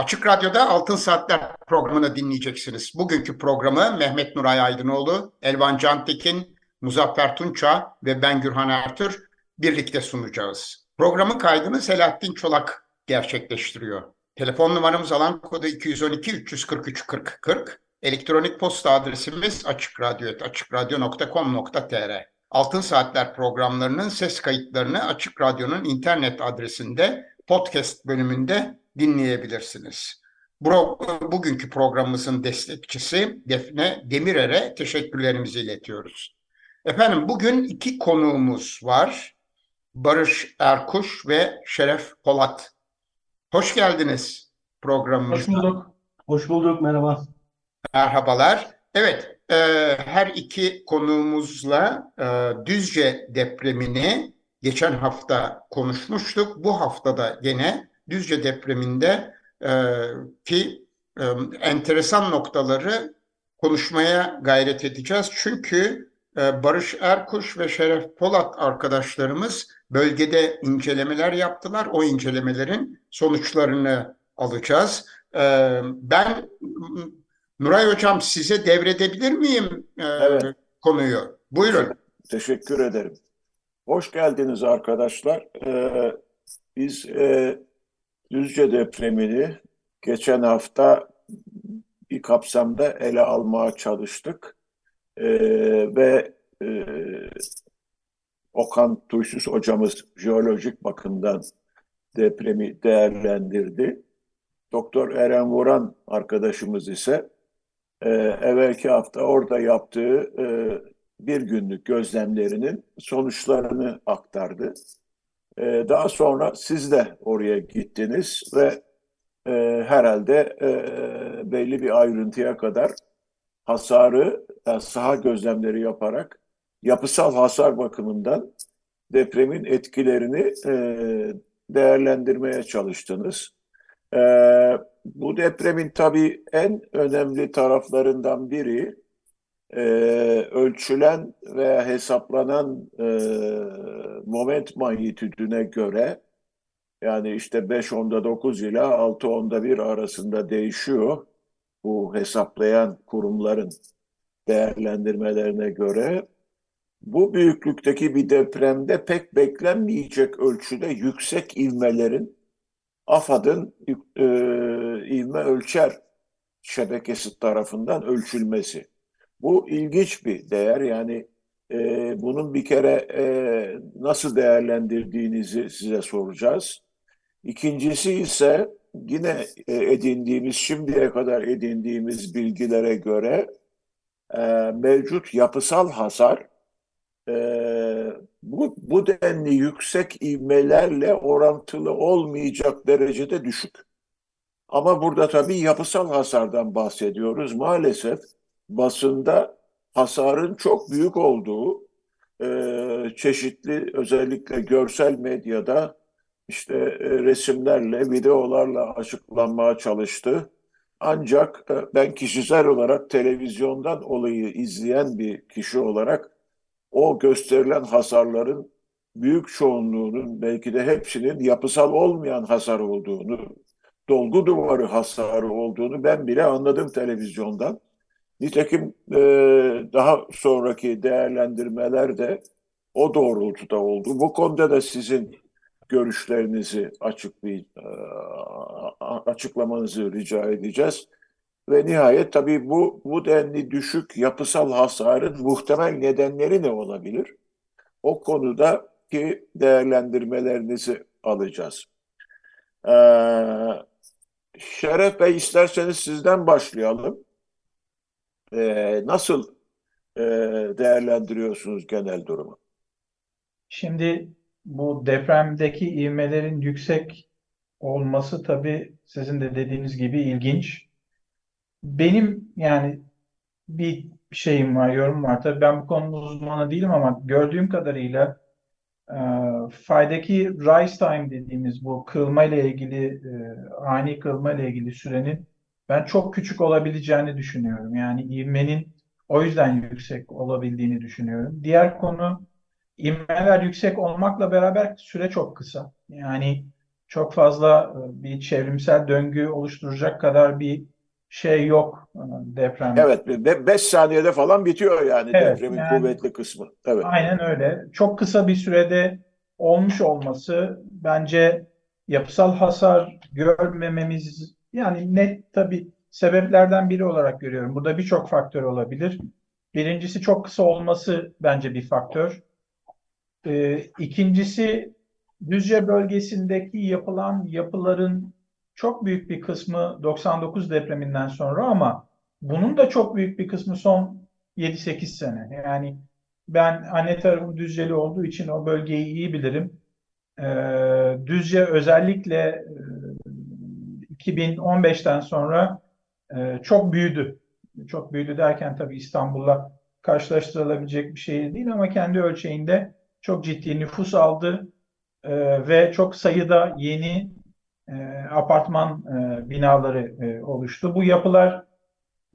Açık Radyo'da Altın Saatler programını dinleyeceksiniz. Bugünkü programı Mehmet Nuray Aydınoğlu, Elvan Cantekin, Muzaffer Tunça ve ben Gürhan Ertür birlikte sunacağız. Programın kaydını Selahattin Çolak gerçekleştiriyor. Telefon numaramız alan kodu 212 343 40 40. Elektronik posta adresimiz açıkradyo.com.tr Altın Saatler programlarının ses kayıtlarını Açık Radyo'nun internet adresinde podcast bölümünde dinleyebilirsiniz. Bugünkü programımızın destekçisi Defne Demirer'e teşekkürlerimizi iletiyoruz. Efendim bugün iki konuğumuz var. Barış Erkuş ve Şeref Polat. Hoş geldiniz programımıza. Hoş bulduk. Hoş bulduk. Merhaba. Merhabalar. Evet, e, her iki konuğumuzla e, Düzce depremini geçen hafta konuşmuştuk. Bu haftada gene Düzce depreminde e, ki e, enteresan noktaları konuşmaya gayret edeceğiz. Çünkü e, Barış Erkuş ve Şeref Polat arkadaşlarımız bölgede incelemeler yaptılar. O incelemelerin sonuçlarını alacağız. E, ben Nuray Hocam size devredebilir miyim e, evet. konuyu? Buyurun. Teşekkür ederim. Hoş geldiniz arkadaşlar. Ee, biz e, Düzce depremini geçen hafta bir kapsamda ele almaya çalıştık. Ee, ve e, Okan Tuysuz hocamız jeolojik bakımdan depremi değerlendirdi. Doktor Eren Vuran arkadaşımız ise e, evvelki hafta orada yaptığı e, bir günlük gözlemlerinin sonuçlarını aktardı. E, daha sonra siz de oraya gittiniz ve e, herhalde e, belli bir ayrıntıya kadar hasarı, yani saha gözlemleri yaparak yapısal hasar bakımından depremin etkilerini e, değerlendirmeye çalıştınız. E, bu depremin tabii en önemli taraflarından biri e, ölçülen veya hesaplanan e, moment manyetüdüne göre yani işte 5 onda 9 ile 6 onda 1 arasında değişiyor bu hesaplayan kurumların değerlendirmelerine göre bu büyüklükteki bir depremde pek beklenmeyecek ölçüde yüksek ivmelerin AFAD'ın e, ivme ölçer şebekesi tarafından ölçülmesi. Bu ilginç bir değer yani e, bunun bir kere e, nasıl değerlendirdiğinizi size soracağız. İkincisi ise yine e, edindiğimiz, şimdiye kadar edindiğimiz bilgilere göre e, mevcut yapısal hasar e, bu, bu denli yüksek ivmelerle orantılı olmayacak derecede düşük. Ama burada tabii yapısal hasardan bahsediyoruz. Maalesef basında hasarın çok büyük olduğu e, çeşitli özellikle görsel medyada işte e, resimlerle, videolarla açıklanmaya çalıştı. Ancak e, ben kişisel olarak televizyondan olayı izleyen bir kişi olarak o gösterilen hasarların büyük çoğunluğunun belki de hepsinin yapısal olmayan hasar olduğunu, dolgu duvarı hasarı olduğunu ben bile anladım televizyondan. Nitekim e, daha sonraki değerlendirmeler de o doğrultuda oldu. Bu konuda da sizin görüşlerinizi açıklay e, açıklamanızı rica edeceğiz. Ve nihayet tabii bu, bu denli düşük yapısal hasarın muhtemel nedenleri ne olabilir? O konuda ki değerlendirmelerinizi alacağız. Ee, Şeref Bey isterseniz sizden başlayalım. Ee, nasıl e, değerlendiriyorsunuz genel durumu? Şimdi bu depremdeki ivmelerin yüksek olması tabii sizin de dediğiniz gibi ilginç. Benim yani bir şeyim var, yorum var. Tabii ben bu konunun uzmanı değilim ama gördüğüm kadarıyla e, faydaki rise time dediğimiz bu kırılma ile ilgili e, ani kırılma ile ilgili sürenin ben çok küçük olabileceğini düşünüyorum. Yani ivmenin o yüzden yüksek olabildiğini düşünüyorum. Diğer konu ivmeler yüksek olmakla beraber süre çok kısa. Yani çok fazla e, bir çevrimsel döngü oluşturacak kadar bir şey yok e, deprem. Evet, 5 saniyede falan bitiyor yani Evet, depremin yani- kuvvetli kısmı. Evet. Aynen öyle. Çok kısa bir sürede olmuş olması bence yapısal hasar görmememiz yani net tabii sebeplerden biri olarak görüyorum. Burada birçok faktör olabilir. Birincisi çok kısa olması bence bir faktör. Ee, ikincisi Düzce bölgesindeki yapılan yapıların çok büyük bir kısmı 99 depreminden sonra ama bunun da çok büyük bir kısmı son 7-8 sene. Yani ben anne tarafım Düzceli olduğu için o bölgeyi iyi bilirim. Ee, Düzce özellikle 2015'ten sonra e, çok büyüdü. Çok büyüdü derken tabii İstanbul'la karşılaştırılabilecek bir şehir değil ama kendi ölçeğinde çok ciddi nüfus aldı e, ve çok sayıda yeni e, apartman e, binaları e, oluştu. Bu yapılar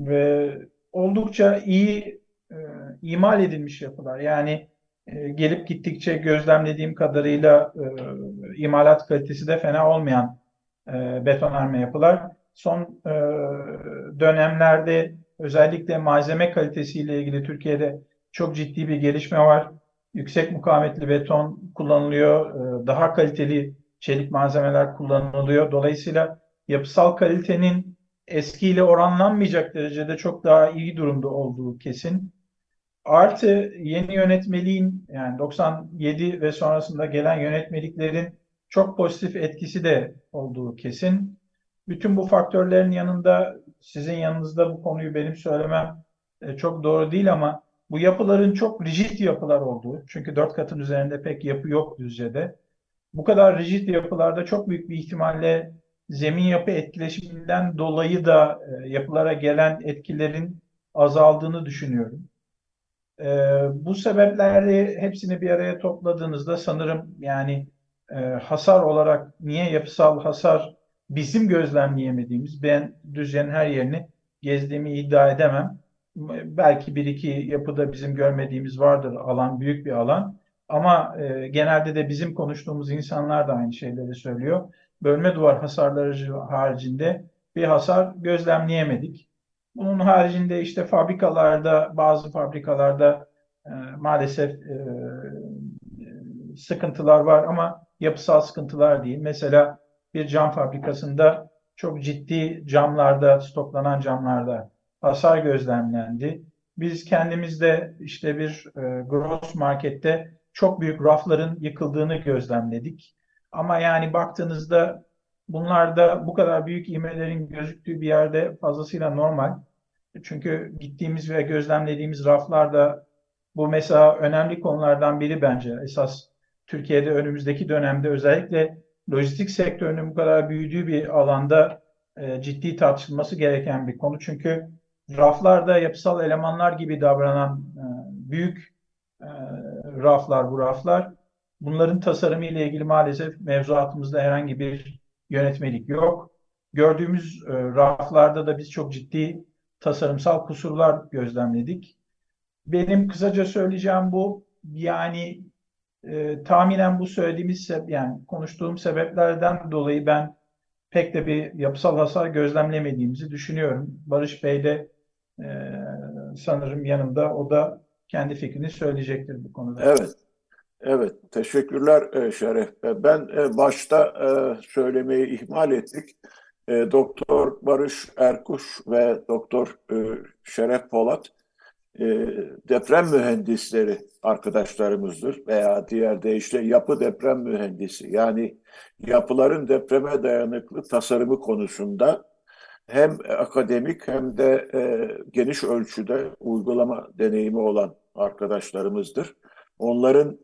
e, oldukça iyi e, imal edilmiş yapılar. Yani e, gelip gittikçe gözlemlediğim kadarıyla e, imalat kalitesi de fena olmayan e, betonarme yapılar. Son e, dönemlerde özellikle malzeme kalitesiyle ilgili Türkiye'de çok ciddi bir gelişme var. Yüksek mukavemetli beton kullanılıyor, e, daha kaliteli çelik malzemeler kullanılıyor. Dolayısıyla yapısal kalitenin eskiyle oranlanmayacak derecede çok daha iyi durumda olduğu kesin. Artı yeni yönetmeliğin yani 97 ve sonrasında gelen yönetmeliklerin çok pozitif etkisi de olduğu kesin. Bütün bu faktörlerin yanında sizin yanınızda bu konuyu benim söylemem e, çok doğru değil ama bu yapıların çok rigid yapılar olduğu. Çünkü dört katın üzerinde pek yapı yok Düzce'de. Bu kadar rigid yapılarda çok büyük bir ihtimalle zemin yapı etkileşiminden dolayı da e, yapılara gelen etkilerin azaldığını düşünüyorum. E, bu sebepleri hepsini bir araya topladığınızda sanırım yani e, hasar olarak niye yapısal hasar bizim gözlemleyemediğimiz ben Düzce'nin her yerini gezdiğimi iddia edemem. Belki bir iki yapıda bizim görmediğimiz vardır alan büyük bir alan. Ama e, genelde de bizim konuştuğumuz insanlar da aynı şeyleri söylüyor. Bölme duvar hasarları haricinde bir hasar gözlemleyemedik. Bunun haricinde işte fabrikalarda, bazı fabrikalarda e, maalesef e, sıkıntılar var ama yapısal sıkıntılar değil. Mesela bir cam fabrikasında çok ciddi camlarda, stoklanan camlarda hasar gözlemlendi. Biz kendimiz de işte bir e, gross markette çok büyük rafların yıkıldığını gözlemledik. Ama yani baktığınızda bunlarda bu kadar büyük ivmelerin gözüktüğü bir yerde fazlasıyla normal. Çünkü gittiğimiz ve gözlemlediğimiz raflarda bu mesela önemli konulardan biri bence. Esas Türkiye'de önümüzdeki dönemde özellikle lojistik sektörünün bu kadar büyüdüğü bir alanda e, ciddi tartışılması gereken bir konu. Çünkü raflarda yapısal elemanlar gibi davranan e, büyük e, raflar bu raflar. Bunların tasarımı ile ilgili maalesef mevzuatımızda herhangi bir yönetmelik yok. Gördüğümüz e, raflarda da biz çok ciddi tasarımsal kusurlar gözlemledik. Benim kısaca söyleyeceğim bu. Yani e, tahminen bu söylediğimiz yani konuştuğum sebeplerden dolayı ben pek de bir yapısal hasar gözlemlemediğimizi düşünüyorum. Barış Bey de e, sanırım yanımda. O da kendi fikrini söyleyecektir bu konuda. Evet. Evet, teşekkürler e, Şeref. E, ben e, başta söylemeyi ihmal ettik. Doktor Barış Erkuş ve Doktor Şeref Polat deprem mühendisleri arkadaşlarımızdır veya diğer deyişle yapı deprem mühendisi. Yani yapıların depreme dayanıklı tasarımı konusunda hem akademik hem de e, geniş ölçüde uygulama deneyimi olan arkadaşlarımızdır. Onların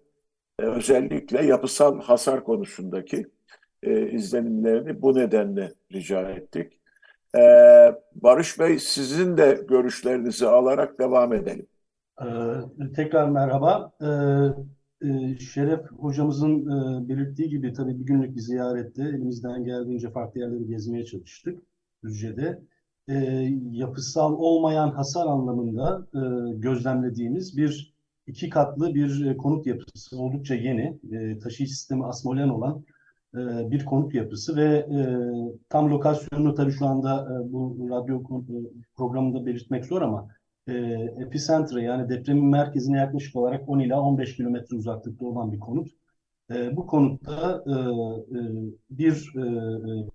e, özellikle yapısal hasar konusundaki e, izlenimlerini bu nedenle rica ettik. E, Barış Bey sizin de görüşlerinizi alarak devam edelim. Ee, tekrar merhaba. Ee, e, Şeref hocamızın e, belirttiği gibi tabii bir günlük bir ziyarette elimizden geldiğince farklı yerleri gezmeye çalıştık Düzce'de. Ee, yapısal olmayan hasar anlamında e, gözlemlediğimiz bir iki katlı bir e, konut yapısı oldukça yeni, e, taşıyıcı sistemi asmolen olan e, bir konut yapısı ve e, tam lokasyonunu tabii şu anda e, bu radyo e, programında belirtmek zor ama e, epicentre yani depremin merkezine yaklaşık olarak 10 ila 15 kilometre uzaklıkta olan bir konut. E, bu konutta e, e, bir e,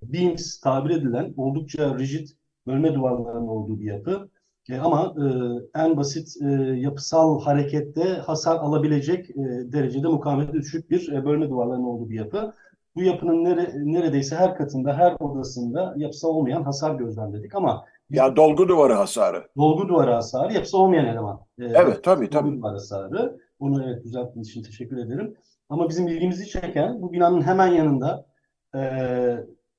beams tabir edilen oldukça rigid bölme duvarlarının olduğu bir yapı. E, ama e, en basit e, yapısal harekette hasar alabilecek e, derecede mukavemeti düşük bir e, bölme duvarlarının olduğu bir yapı. Bu yapının nere, neredeyse her katında, her odasında yapısal olmayan hasar gözlemledik ama ya dolgu duvarı hasarı. Dolgu duvarı hasarı, yapısı olmayan eleman. Ee, evet, tabii tabii. Dolgu duvarı hasarı. Bunu evet düzelttiğiniz için teşekkür ederim. Ama bizim ilgimizi çeken bu binanın hemen yanında e,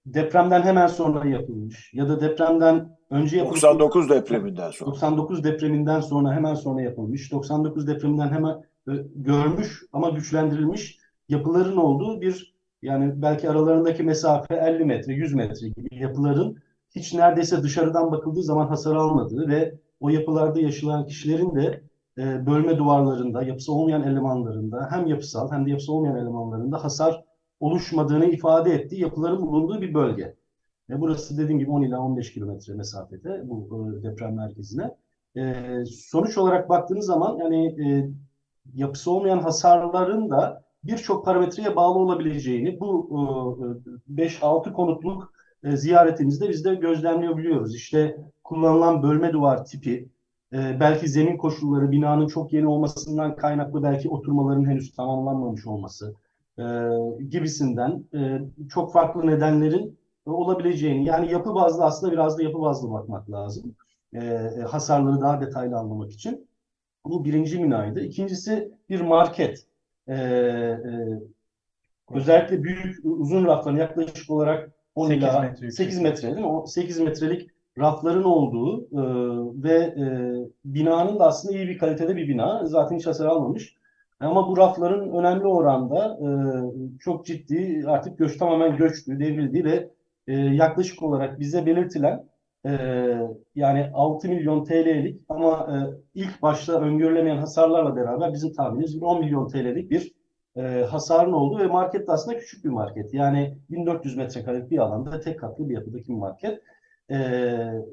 depremden hemen sonra yapılmış ya da depremden önce yapılmış. 99 depreminden sonra. 99 depreminden sonra hemen sonra yapılmış. 99 depreminden hemen e, görmüş ama güçlendirilmiş yapıların olduğu bir yani belki aralarındaki mesafe 50 metre, 100 metre gibi yapıların hiç neredeyse dışarıdan bakıldığı zaman hasar almadığı ve o yapılarda yaşayan kişilerin de e, bölme duvarlarında, yapısı olmayan elemanlarında hem yapısal hem de yapısı olmayan elemanlarında hasar oluşmadığını ifade ettiği yapıların bulunduğu bir bölge. Ve burası dediğim gibi 10 ila 15 kilometre mesafede bu e, deprem merkezine. E, sonuç olarak baktığınız zaman yani e, yapısı olmayan hasarların da birçok parametreye bağlı olabileceğini bu 5-6 e, konutluk e, ziyaretimizde biz de gözlemleyebiliyoruz. İşte kullanılan bölme duvar tipi, e, belki zemin koşulları, binanın çok yeni olmasından kaynaklı belki oturmaların henüz tamamlanmamış olması gibisinden çok farklı nedenlerin olabileceğini, yani yapı bazlı aslında biraz da yapı bazlı bakmak lazım. hasarları daha detaylı anlamak için. Bu birinci binaydı. İkincisi bir market. Ee, e, özellikle büyük uzun rafların yaklaşık olarak 10 8 ila metre 8 metre değil mi? O 8 metrelik rafların olduğu e, ve e, binanın da aslında iyi bir kalitede bir bina. Zaten hiç hasar almamış. Ama bu rafların önemli oranda e, çok ciddi artık göç tamamen göçtü, devrildi ve e, yaklaşık olarak bize belirtilen e, yani 6 milyon TL'lik ama e, ilk başta öngörülemeyen hasarlarla beraber bizim tahminimiz 10 milyon TL'lik bir e, hasarın olduğu ve market de aslında küçük bir market. Yani 1400 metrekarelik bir alanda tek katlı bir yapıdaki bir market. E,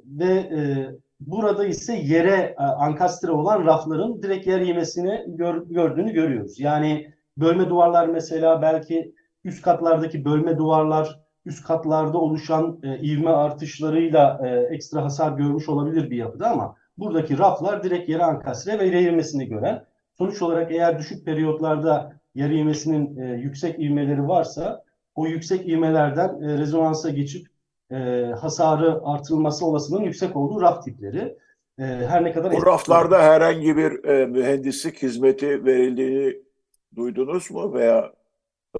ve e, burada ise yere e, ankastre olan rafların direkt yer yemesini gör, gördüğünü görüyoruz. Yani bölme duvarlar mesela belki üst katlardaki bölme duvarlar üst katlarda oluşan e, ivme artışlarıyla e, ekstra hasar görmüş olabilir bir yapıda ama buradaki raflar direkt yere ankastre ve yere gören. Sonuç olarak eğer düşük periyotlarda yer ivmesinin e, yüksek ivmeleri varsa o yüksek ivmelerden e, rezonansa geçip e, hasarı artırılması olasılığının yüksek olduğu raf tipleri. E, her ne kadar bu raflarda herhangi bir e, mühendislik hizmeti verildiğini duydunuz mu veya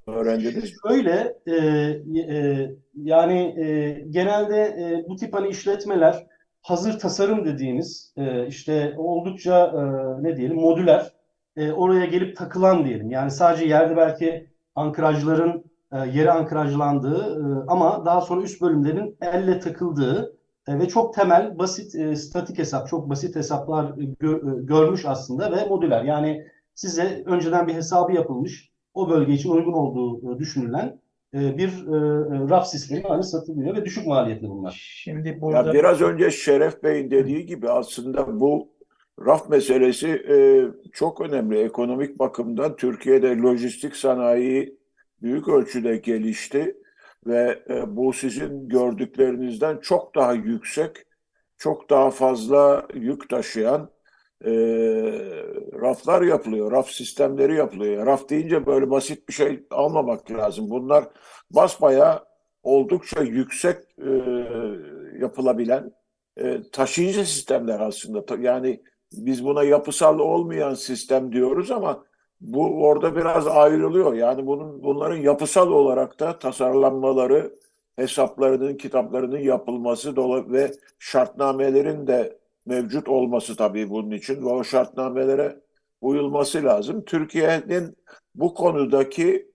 öğrendiniz? Öyle e, e, yani e, genelde e, bu tip hani işletmeler hazır tasarım dediğimiz e, işte oldukça e, ne diyelim modüler e, oraya gelip takılan diyelim. Yani sadece yerde belki ankrajların e, yere ankrajlandığı e, ama daha sonra üst bölümlerin elle takıldığı e, ve çok temel basit e, statik hesap çok basit hesaplar gö, e, görmüş aslında ve modüler. Yani size önceden bir hesabı yapılmış o bölge için uygun olduğu e, düşünülen e, bir e, raf sistemi hani satılıyor ve düşük maliyetli bunlar. Şimdi burada... Ya biraz önce Şeref Bey'in dediği gibi aslında bu raf meselesi çok önemli. Ekonomik bakımdan Türkiye'de lojistik sanayi büyük ölçüde gelişti ve bu sizin gördüklerinizden çok daha yüksek, çok daha fazla yük taşıyan e, raflar yapılıyor, raf sistemleri yapılıyor. Raf deyince böyle basit bir şey almamak lazım. Bunlar basbaya oldukça yüksek e, yapılabilen e, taşıyıcı sistemler aslında. Yani biz buna yapısal olmayan sistem diyoruz ama bu orada biraz ayrılıyor. Yani bunun bunların yapısal olarak da tasarlanmaları, hesaplarının, kitaplarının yapılması ve şartnamelerin de mevcut olması tabii bunun için ve o şartnamelere uyulması lazım. Türkiye'nin bu konudaki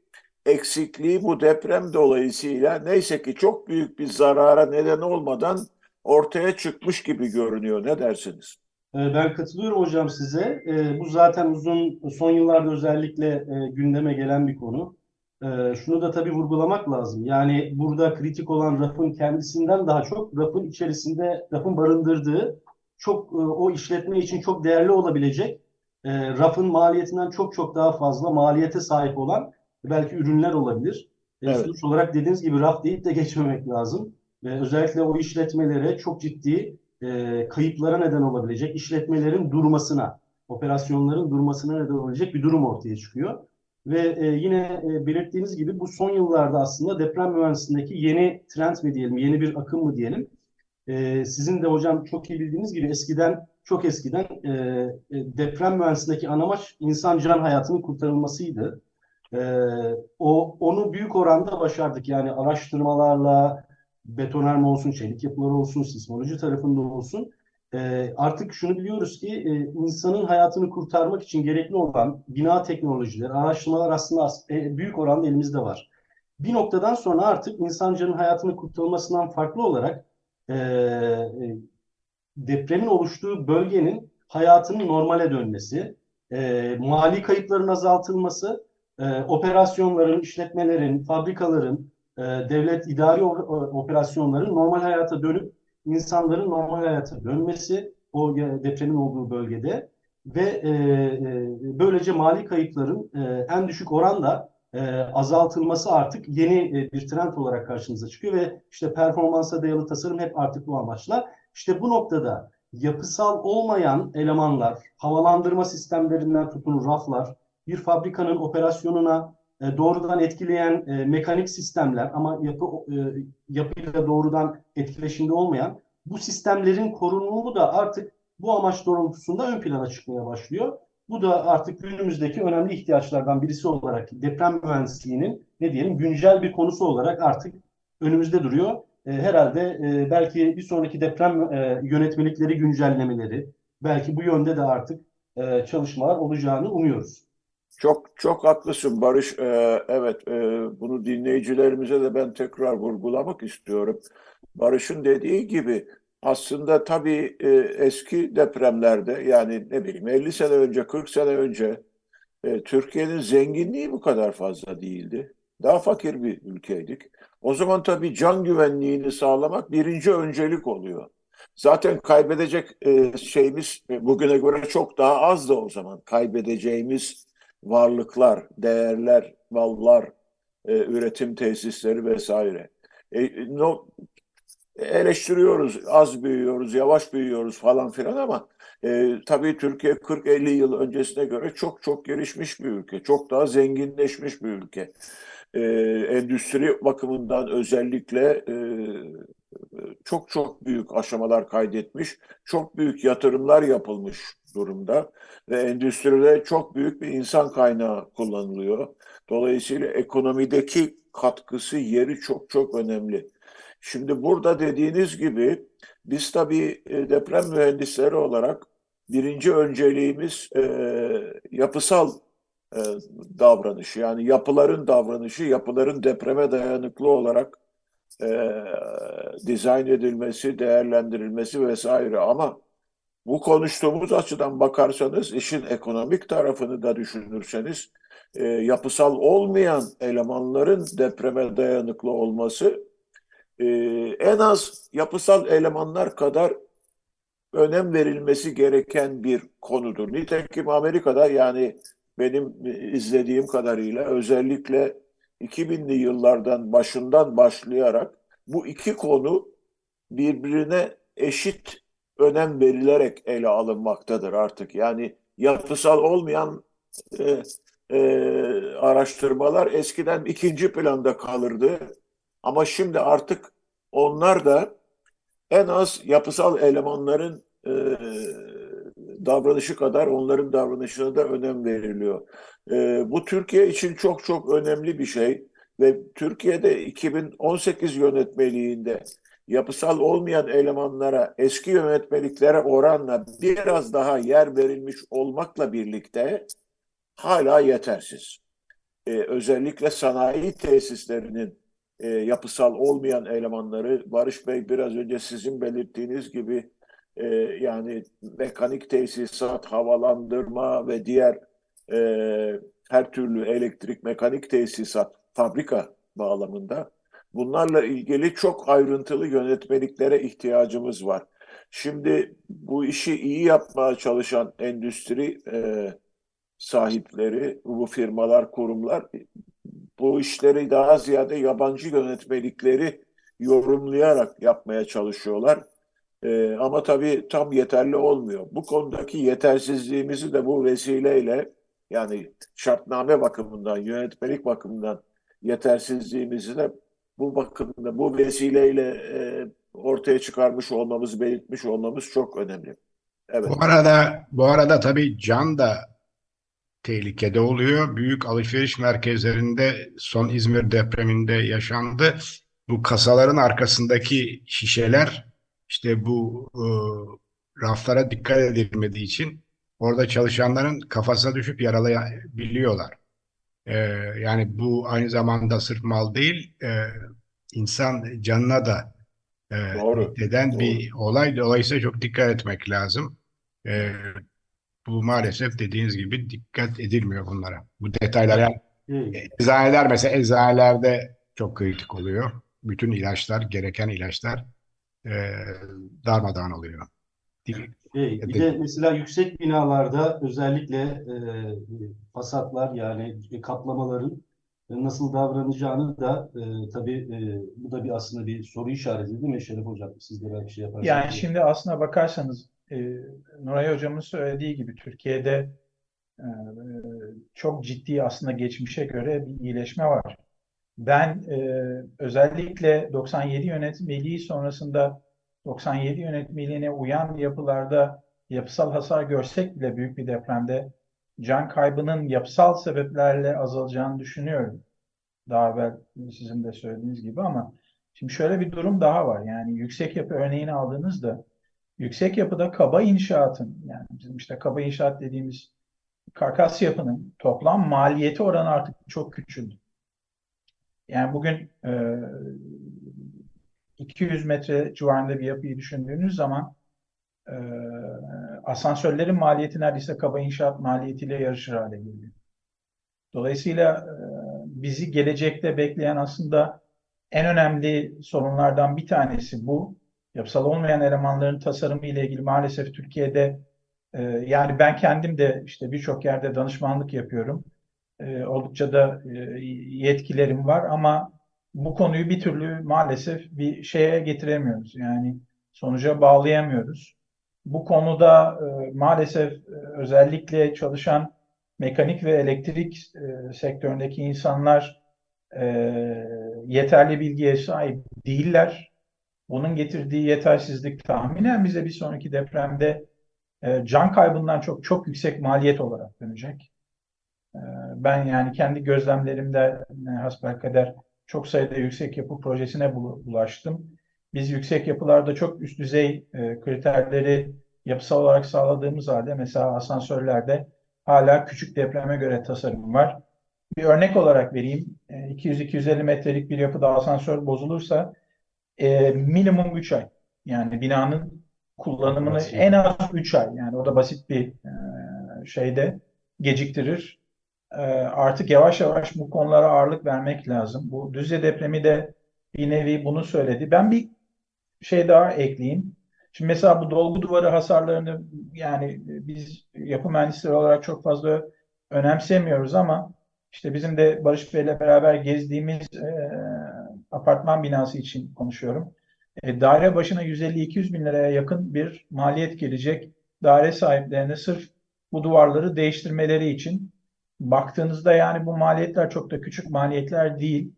eksikliği bu deprem dolayısıyla neyse ki çok büyük bir zarara neden olmadan ortaya çıkmış gibi görünüyor. Ne dersiniz? Ee, ben katılıyorum hocam size. Ee, bu zaten uzun son yıllarda özellikle e, gündeme gelen bir konu. Ee, şunu da tabii vurgulamak lazım. Yani burada kritik olan rafın kendisinden daha çok rafın içerisinde rafın barındırdığı çok e, o işletme için çok değerli olabilecek e, rafın maliyetinden çok çok daha fazla maliyete sahip olan belki ürünler olabilir. Evet. Sonuç olarak dediğiniz gibi raf deyip de geçmemek lazım. Özellikle o işletmelere çok ciddi e, kayıplara neden olabilecek, işletmelerin durmasına, operasyonların durmasına neden olabilecek bir durum ortaya çıkıyor. Ve e, yine e, belirttiğiniz gibi bu son yıllarda aslında deprem mühendisliğindeki yeni trend mi diyelim, yeni bir akım mı diyelim. E, sizin de hocam çok iyi bildiğiniz gibi eskiden, çok eskiden e, e, deprem mühendisliğindeki anamaç insan can hayatının kurtarılmasıydı. E, o Onu büyük oranda başardık. Yani araştırmalarla, betonarme olsun, çelik yapıları olsun, sismoloji tarafında olsun. E, artık şunu biliyoruz ki e, insanın hayatını kurtarmak için gerekli olan bina teknolojileri, araştırmalar aslında e, büyük oranda elimizde var. Bir noktadan sonra artık insancının hayatını kurtarılmasından farklı olarak e, e, depremin oluştuğu bölgenin hayatının normale dönmesi, e, mali kayıpların azaltılması, e, operasyonların, işletmelerin, fabrikaların, e, devlet idari operasyonların normal hayata dönüp insanların normal hayata dönmesi o depremin olduğu bölgede ve e, e, böylece mali kayıpların e, en düşük oranda e, azaltılması artık yeni e, bir trend olarak karşımıza çıkıyor ve işte performansa dayalı tasarım hep artık bu amaçla. İşte bu noktada yapısal olmayan elemanlar, havalandırma sistemlerinden tutun raflar, bir fabrikanın operasyonuna e, doğrudan etkileyen e, mekanik sistemler ama yapı e, yapıyla doğrudan etkileşimde olmayan bu sistemlerin korunumlu da artık bu amaç doğrultusunda ön plana çıkmaya başlıyor. Bu da artık günümüzdeki önemli ihtiyaçlardan birisi olarak deprem mühendisliğinin ne diyelim güncel bir konusu olarak artık önümüzde duruyor. E, herhalde e, belki bir sonraki deprem e, yönetmelikleri güncellemeleri belki bu yönde de artık e, çalışmalar olacağını umuyoruz. Çok çok haklısın Barış. Ee, evet, e, bunu dinleyicilerimize de ben tekrar vurgulamak istiyorum. Barış'ın dediği gibi aslında tabii e, eski depremlerde yani ne bileyim 50 sene önce, 40 sene önce e, Türkiye'nin zenginliği bu kadar fazla değildi. Daha fakir bir ülkeydik. O zaman tabii can güvenliğini sağlamak birinci öncelik oluyor. Zaten kaybedecek e, şeyimiz e, bugüne göre çok daha az da o zaman kaybedeceğimiz varlıklar, değerler, mallar, e, üretim tesisleri vesaire. E, no, eleştiriyoruz, az büyüyoruz, yavaş büyüyoruz falan filan ama e, tabii Türkiye 40-50 yıl öncesine göre çok çok gelişmiş bir ülke, çok daha zenginleşmiş bir ülke. E, endüstri bakımından özellikle e, çok çok büyük aşamalar kaydetmiş, çok büyük yatırımlar yapılmış durumda ve endüstride çok büyük bir insan kaynağı kullanılıyor. Dolayısıyla ekonomideki katkısı yeri çok çok önemli. Şimdi burada dediğiniz gibi biz tabii e, deprem mühendisleri olarak birinci önceliğimiz e, yapısal e, davranış yani yapıların davranışı, yapıların depreme dayanıklı olarak e, dizayn edilmesi, değerlendirilmesi vesaire. Ama bu konuştuğumuz açıdan bakarsanız işin ekonomik tarafını da düşünürseniz e, yapısal olmayan elemanların depreme dayanıklı olması e, en az yapısal elemanlar kadar önem verilmesi gereken bir konudur. Nitekim Amerika'da yani benim izlediğim kadarıyla özellikle 2000'li yıllardan başından başlayarak bu iki konu birbirine eşit önem verilerek ele alınmaktadır artık. Yani yapısal olmayan e, e, araştırmalar eskiden ikinci planda kalırdı. Ama şimdi artık onlar da en az yapısal elemanların e, davranışı kadar onların davranışına da önem veriliyor. E, bu Türkiye için çok çok önemli bir şey ve Türkiye'de 2018 yönetmeliğinde yapısal olmayan elemanlara eski yönetmeliklere oranla biraz daha yer verilmiş olmakla birlikte hala yetersiz. Ee, özellikle sanayi tesislerinin e, yapısal olmayan elemanları Barış Bey biraz önce sizin belirttiğiniz gibi e, yani mekanik tesisat, havalandırma ve diğer e, her türlü elektrik mekanik tesisat fabrika bağlamında bunlarla ilgili çok ayrıntılı yönetmeliklere ihtiyacımız var. Şimdi bu işi iyi yapmaya çalışan endüstri e, sahipleri, bu firmalar, kurumlar bu işleri daha ziyade yabancı yönetmelikleri yorumlayarak yapmaya çalışıyorlar. Ee, ama tabii tam yeterli olmuyor. Bu konudaki yetersizliğimizi de bu vesileyle yani şartname bakımından, yönetmelik bakımından yetersizliğimizi de bu bakımda, bu vesileyle e, ortaya çıkarmış olmamız, belirtmiş olmamız çok önemli. Evet. Bu arada bu arada tabii can da tehlikede oluyor. Büyük alışveriş merkezlerinde son İzmir depreminde yaşandı. Bu kasaların arkasındaki şişeler işte bu e, raflara dikkat edilmediği için orada çalışanların kafasına düşüp yaralayabiliyorlar. E, yani bu aynı zamanda sırf mal değil, e, insan canına da e, Doğru. eden Doğru. bir olay. Dolayısıyla çok dikkat etmek lazım. E, bu maalesef dediğiniz gibi dikkat edilmiyor bunlara. Bu detaylara. Evet. Eczaneler mesela eczanelerde çok kritik oluyor. Bütün ilaçlar, gereken ilaçlar e, darmadağın oluyor. Şey, bir de mesela yüksek binalarda özellikle e, fasatlar yani kaplamaların nasıl davranacağını da e, tabii e, bu da bir aslında bir soru işareti değil mi Şeref Hocam? Siz de belki şey yaparsınız. Yani şimdi aslına bakarsanız e, Nuray Hocam'ın söylediği gibi Türkiye'de e, çok ciddi aslında geçmişe göre bir iyileşme var. Ben e, özellikle 97 yönetmeliği sonrasında 97 yönetmeliğine uyan yapılarda yapısal hasar görsek bile büyük bir depremde can kaybının yapısal sebeplerle azalacağını düşünüyorum. Daha evvel sizin de söylediğiniz gibi ama şimdi şöyle bir durum daha var. Yani yüksek yapı örneğini aldığınızda yüksek yapıda kaba inşaatın yani bizim işte kaba inşaat dediğimiz karkas yapının toplam maliyeti oranı artık çok küçüldü. Yani bugün e, 200 metre civarında bir yapıyı düşündüğünüz zaman e, asansörlerin maliyeti neredeyse kaba inşaat maliyetiyle yarışır hale geliyor. Dolayısıyla e, bizi gelecekte bekleyen aslında en önemli sorunlardan bir tanesi bu. Yapısal olmayan elemanların tasarımı ile ilgili maalesef Türkiye'de e, yani ben kendim de işte birçok yerde danışmanlık yapıyorum. E, oldukça da e, yetkilerim var ama bu konuyu bir türlü maalesef bir şeye getiremiyoruz. Yani sonuca bağlayamıyoruz. Bu konuda e, maalesef e, özellikle çalışan mekanik ve elektrik e, sektöründeki insanlar e, yeterli bilgiye sahip değiller. Bunun getirdiği yetersizlik tahminen bize bir sonraki depremde e, can kaybından çok çok yüksek maliyet olarak dönecek. E, ben yani kendi gözlemlerimde e, hasbelkader çok sayıda yüksek yapı projesine bulaştım. Biz yüksek yapılarda çok üst düzey e, kriterleri yapısal olarak sağladığımız halde mesela asansörlerde hala küçük depreme göre tasarım var. Bir örnek olarak vereyim. E, 200-250 metrelik bir yapıda asansör bozulursa e, minimum 3 ay. Yani binanın kullanımını basit. en az 3 ay. Yani o da basit bir e, şeyde geciktirir. Ee, artık yavaş yavaş bu konulara ağırlık vermek lazım. Bu Düzce depremi de bir nevi bunu söyledi. Ben bir şey daha ekleyeyim. Şimdi mesela bu dolgu duvarı hasarlarını yani biz yapı mühendisleri olarak çok fazla önemsemiyoruz ama işte bizim de Barış Bey'le beraber gezdiğimiz e, apartman binası için konuşuyorum. E, daire başına 150-200 bin liraya yakın bir maliyet gelecek daire sahiplerine sırf bu duvarları değiştirmeleri için baktığınızda yani bu maliyetler çok da küçük maliyetler değil.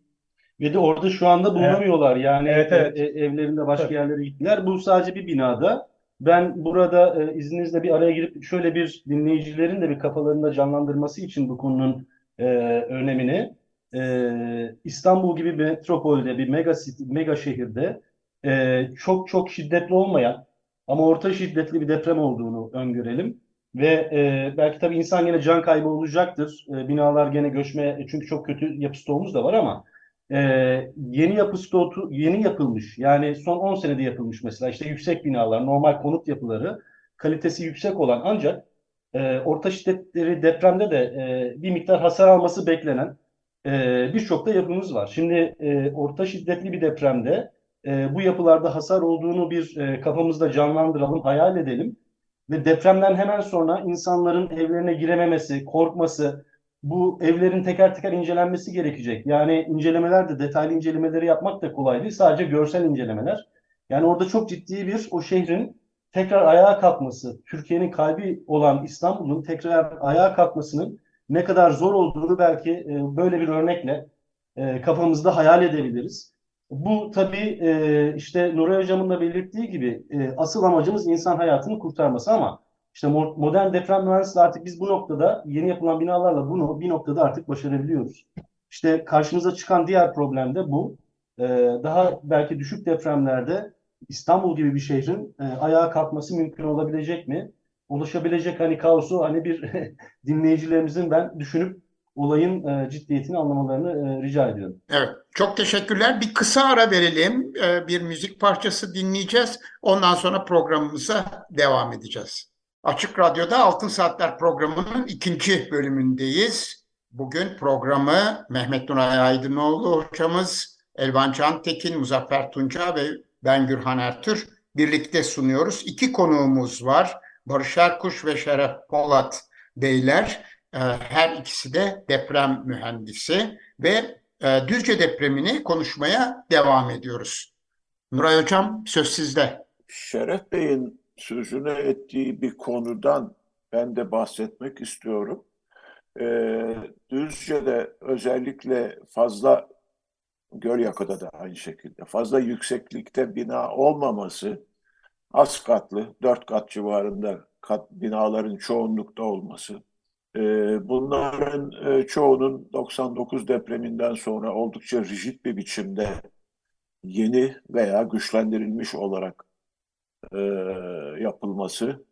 Ve de orada şu anda bulunamıyorlar. Yani Evet, evet. e, e, evlerinde başka Tabii. yerlere gittiler. Bu sadece bir binada. Ben burada e, izninizle bir araya girip şöyle bir dinleyicilerin de bir kafalarında canlandırması için bu konunun e, önemini e, İstanbul gibi bir metropolde, bir mega mega şehirde e, çok çok şiddetli olmayan ama orta şiddetli bir deprem olduğunu öngörelim. Ve e, belki tabii insan gene can kaybı olacaktır. E, binalar gene göçme çünkü çok kötü yapı stoğumuz da var ama e, yeni yapı stoğu yeni yapılmış yani son 10 senede yapılmış mesela işte yüksek binalar, normal konut yapıları kalitesi yüksek olan ancak e, orta şiddetleri depremde de e, bir miktar hasar alması beklenen e, birçok da yapımız var. Şimdi e, orta şiddetli bir depremde e, bu yapılarda hasar olduğunu bir e, kafamızda canlandıralım, hayal edelim. Ve depremden hemen sonra insanların evlerine girememesi, korkması, bu evlerin teker teker incelenmesi gerekecek. Yani incelemeler de detaylı incelemeleri yapmak da kolay değil. Sadece görsel incelemeler. Yani orada çok ciddi bir o şehrin tekrar ayağa kalkması, Türkiye'nin kalbi olan İstanbul'un tekrar ayağa kalkmasının ne kadar zor olduğunu belki e, böyle bir örnekle e, kafamızda hayal edebiliriz. Bu tabii e, işte Nuray Hocam'ın da belirttiği gibi e, asıl amacımız insan hayatını kurtarması ama işte mo- modern deprem mühendisliği artık biz bu noktada yeni yapılan binalarla bunu bir noktada artık başarabiliyoruz. İşte karşımıza çıkan diğer problem de bu. E, daha belki düşük depremlerde İstanbul gibi bir şehrin e, ayağa kalkması mümkün olabilecek mi? Ulaşabilecek hani kaosu hani bir dinleyicilerimizin ben düşünüp olayın e, ciddiyetini anlamalarını e, rica ediyorum. Evet, çok teşekkürler. Bir kısa ara verelim. Ee, Bir müzik parçası dinleyeceğiz. Ondan sonra programımıza devam edeceğiz. Açık Radyo'da Altın Saatler programının ikinci bölümündeyiz. Bugün programı Mehmet Nuray Aydınoğlu hocamız, Elvan Cantekin, Muzaffer Tunca ve ben Gürhan Ertür birlikte sunuyoruz. İki konuğumuz var. Barış Erkuş ve Şeref Polat Beyler. Ee, Her ikisi de deprem mühendisi ve e, Düzce depremini konuşmaya devam ediyoruz. Nuray Hocam söz sizde. Şeref Bey'in sözünü ettiği bir konudan ben de bahsetmek istiyorum. Ee, Düzce'de özellikle fazla Gölyaka'da da aynı şekilde fazla yükseklikte bina olmaması, az katlı, dört kat civarında kat binaların çoğunlukta olması, e, bunların e, çoğunun 99 depreminden sonra oldukça rigid bir biçimde yeni veya güçlendirilmiş olarak e, yapılması,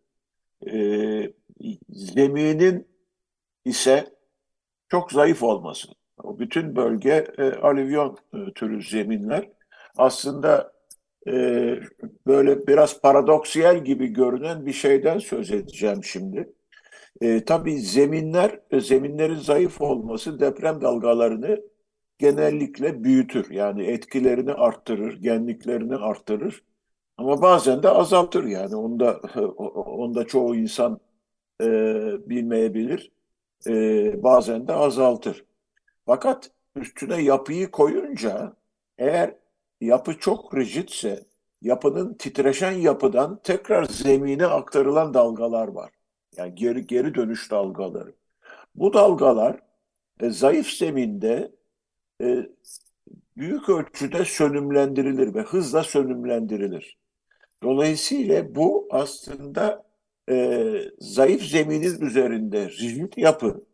e, zeminin ise çok zayıf olması. O bütün bölge e, alüvyon e, türü zeminler. Aslında e, böyle biraz paradoksiyel gibi görünen bir şeyden söz edeceğim şimdi. E, tabii zeminler, e, zeminlerin zayıf olması deprem dalgalarını genellikle büyütür. Yani etkilerini arttırır, genliklerini arttırır. Ama bazen de azaltır yani. Onda onda çoğu insan e, bilmeyebilir. E, bazen de azaltır. Fakat üstüne yapıyı koyunca eğer yapı çok rigidse yapının titreşen yapıdan tekrar zemine aktarılan dalgalar var. Yani geri geri dönüş dalgaları. Bu dalgalar e, zayıf zeminde e, büyük ölçüde sönümlendirilir ve hızla sönümlendirilir. Dolayısıyla bu aslında e, zayıf zeminin üzerinde rigid yapı,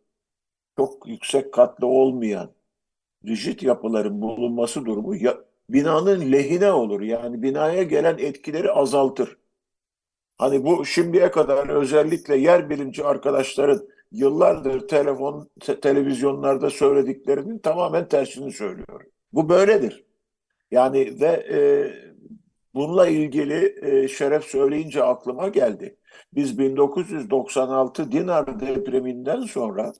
çok yüksek katlı olmayan rigid yapıların bulunması durumu ya, binanın lehine olur. Yani binaya gelen etkileri azaltır. Hani bu şimdiye kadar özellikle yer bilimci arkadaşların yıllardır telefon, te- televizyonlarda söylediklerinin tamamen tersini söylüyor. Bu böyledir. Yani ve e, bununla ilgili e, Şeref söyleyince aklıma geldi. Biz 1996 Dinar depreminden sonra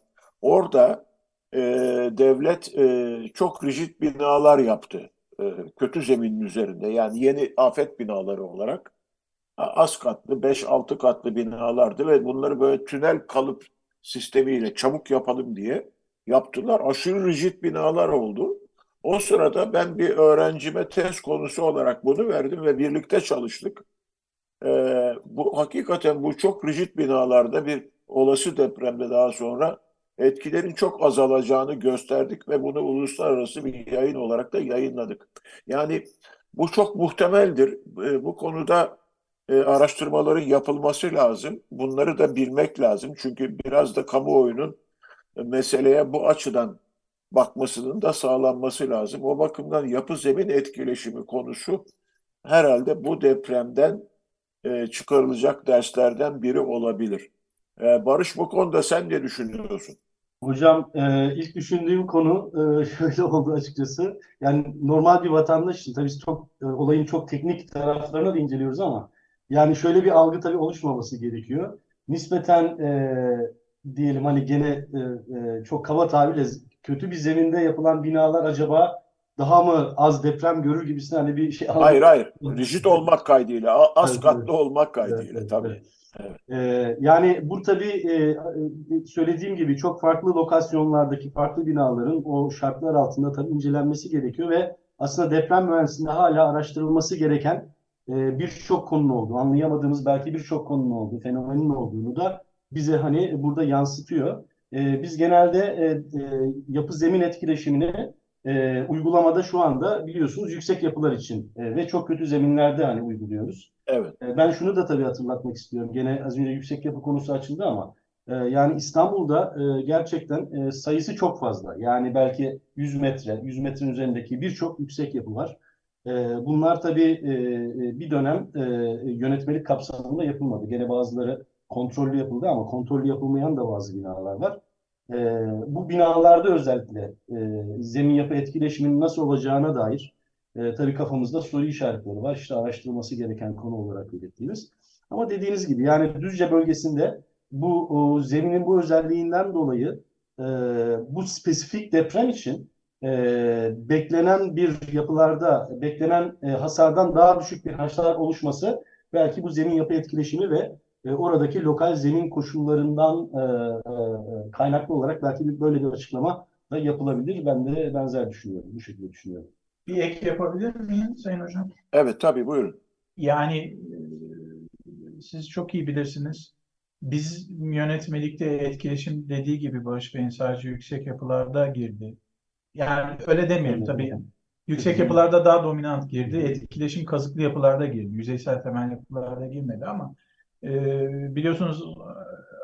orada e, devlet e, çok rigid binalar yaptı. E, kötü zeminin üzerinde yani yeni afet binaları olarak az katlı 5-6 katlı binalardı ve bunları böyle tünel kalıp sistemiyle çabuk yapalım diye yaptılar. Aşırı rigid binalar oldu. O sırada ben bir öğrencime test konusu olarak bunu verdim ve birlikte çalıştık. Ee, bu hakikaten bu çok rigid binalarda bir olası depremde daha sonra etkilerin çok azalacağını gösterdik ve bunu uluslararası bir yayın olarak da yayınladık. Yani bu çok muhtemeldir. E, bu konuda e, araştırmaların yapılması lazım. Bunları da bilmek lazım. Çünkü biraz da kamuoyunun meseleye bu açıdan bakmasının da sağlanması lazım. O bakımdan yapı zemin etkileşimi konusu herhalde bu depremden e, çıkarılacak derslerden biri olabilir. E, Barış bu konuda sen ne düşünüyorsun? Hocam e, ilk düşündüğüm konu e, şöyle oldu açıkçası. Yani normal bir vatandaş için tabii çok e, olayın çok teknik taraflarını da inceliyoruz ama yani şöyle bir algı tabii oluşmaması gerekiyor. Nispeten e, diyelim hani gene e, e, çok kaba tabirle kötü bir zeminde yapılan binalar acaba daha mı az deprem görür gibisinden hani bir şey Hayır hayır. Rigid olmak kaydıyla, az Evet, katlı evet. olmak kaydıyla Evet, tabii. evet. Evet. Ee, yani bu tabii e, e, söylediğim gibi çok farklı lokasyonlardaki farklı binaların o şartlar altında tabii incelenmesi gerekiyor ve aslında deprem mühendisliğinde hala araştırılması gereken e, birçok konunun olduğu, anlayamadığımız belki birçok konunun olduğu, fenomenin olduğunu da bize hani burada yansıtıyor. E, biz genelde e, e, yapı zemin etkileşimini e, uygulamada şu anda biliyorsunuz yüksek yapılar için e, ve çok kötü zeminlerde hani uyguluyoruz. Evet. E, Ben şunu da tabii hatırlatmak istiyorum. Gene az önce yüksek yapı konusu açıldı ama e, yani İstanbul'da e, gerçekten e, sayısı çok fazla. Yani belki 100 metre, 100 metrenin üzerindeki birçok yüksek yapı var. E, bunlar tabii e, e, bir dönem e, yönetmelik kapsamında yapılmadı. Gene bazıları kontrollü yapıldı ama kontrollü yapılmayan da bazı binalar var. E, bu binalarda özellikle e, zemin yapı etkileşiminin nasıl olacağına dair e, tabii kafamızda soru işaretleri var. İşte araştırılması gereken konu olarak belirttiğimiz. Ama dediğiniz gibi yani Düzce bölgesinde bu o, zeminin bu özelliğinden dolayı e, bu spesifik deprem için e, beklenen bir yapılarda beklenen e, hasardan daha düşük bir hasar oluşması belki bu zemin yapı etkileşimi ve e, oradaki lokal zemin koşullarından e, e, kaynaklı olarak belki bir, böyle bir açıklama da yapılabilir. Ben de benzer düşünüyorum. Bu şekilde düşünüyorum. Bir ek yapabilir miyim Sayın Hocam? Evet tabii buyurun. Yani e, siz çok iyi bilirsiniz. Biz yönetmelikte etkileşim dediği gibi Barış Bey'in sadece yüksek yapılarda girdi. Yani öyle demeyelim tabii. Yüksek yapılarda daha dominant girdi. Etkileşim kazıklı yapılarda girdi. Yüzeysel temel yapılarda girmedi ama e, biliyorsunuz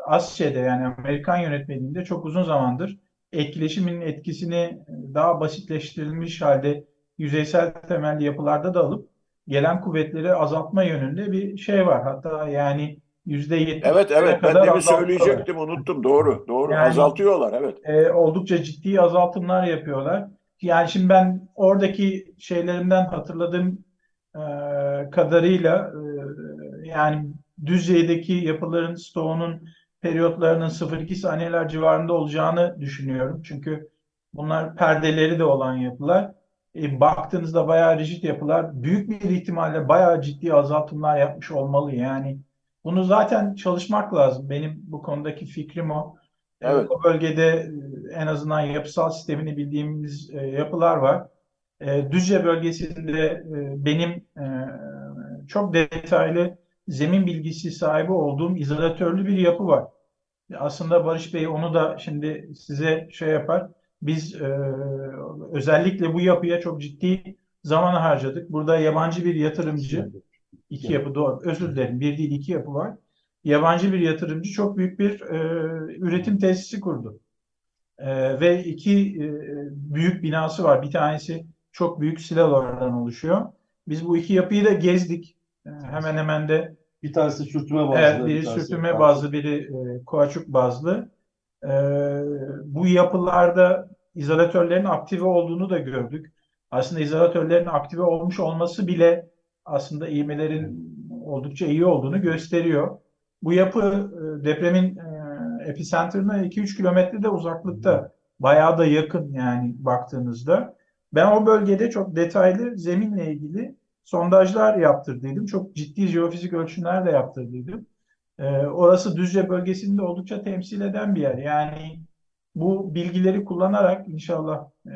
ASÇE'de yani Amerikan yönetmeliğinde çok uzun zamandır etkileşimin etkisini daha basitleştirilmiş halde yüzeysel temelli yapılarda da alıp gelen kuvvetleri azaltma yönünde bir şey var. Hatta yani yüzde yetmiş Evet evet ben demin söyleyecektim unuttum doğru doğru Yani- azaltıyorlar evet. E, oldukça ciddi azaltımlar yapıyorlar. Yani şimdi ben oradaki şeylerimden hatırladığım e, kadarıyla e, yani Düzce'deki yapıların stoğunun periyotlarının 0-2 saniyeler civarında olacağını düşünüyorum. Çünkü bunlar perdeleri de olan yapılar. E, baktığınızda bayağı rigid yapılar. Büyük bir ihtimalle bayağı ciddi azaltımlar yapmış olmalı. Yani bunu zaten çalışmak lazım. Benim bu konudaki fikrim o. E, Evet. O bölgede e, en azından yapısal sistemini bildiğimiz e, yapılar var. E, Düzce bölgesinde e, benim e, çok detaylı zemin bilgisi sahibi olduğum izolatörlü bir yapı var. Aslında Barış Bey onu da şimdi size şey yapar. Biz e, özellikle bu yapıya çok ciddi zaman harcadık. Burada yabancı bir yatırımcı, iki yapı doğru, özür dilerim, bir değil iki yapı var. Yabancı bir yatırımcı çok büyük bir e, üretim tesisi kurdu. E, ve iki e, büyük binası var. Bir tanesi çok büyük silolardan oluşuyor. Biz bu iki yapıyı da gezdik. E, hemen hemen de Bir tanesi sürtünme bazlı. Evet, bir biri tanesi sürtünme bazlı, biri e, kauçuk bazlı. E, bu yapılarda izolatörlerin aktive olduğunu da gördük. Aslında izolatörlerin aktive olmuş olması bile aslında ivmelerin oldukça iyi olduğunu gösteriyor. Bu yapı e, depremin e, epicentrine 2-3 kilometrede uzaklıkta. Bayağı da yakın yani baktığınızda. Ben o bölgede çok detaylı zeminle ilgili sondajlar yaptırdıydım. Çok ciddi jeofizik ölçümler de yaptırdıydım. Ee, orası Düzce bölgesinde oldukça temsil eden bir yer. Yani bu bilgileri kullanarak inşallah e,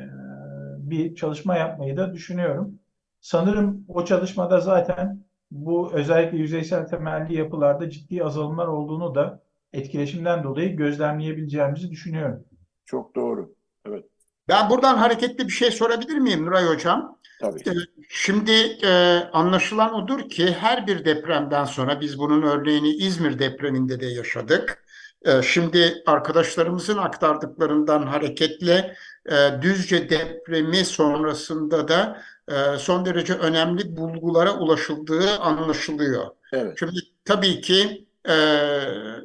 bir çalışma yapmayı da düşünüyorum. Sanırım o çalışmada zaten bu özellikle yüzeysel temelli yapılarda ciddi azalımlar olduğunu da etkileşimden dolayı gözlemleyebileceğimizi düşünüyorum. Çok doğru. Evet, Ben buradan hareketli bir şey sorabilir miyim Nuray Hocam? tabii. Ee, Şimdi e, anlaşılan odur ki her bir depremden sonra biz bunun örneğini İzmir depreminde de yaşadık. E, şimdi arkadaşlarımızın aktardıklarından hareketle e, Düzce depremi sonrasında da e, son derece önemli bulgulara ulaşıldığı anlaşılıyor. Evet, Şimdi tabii ki e,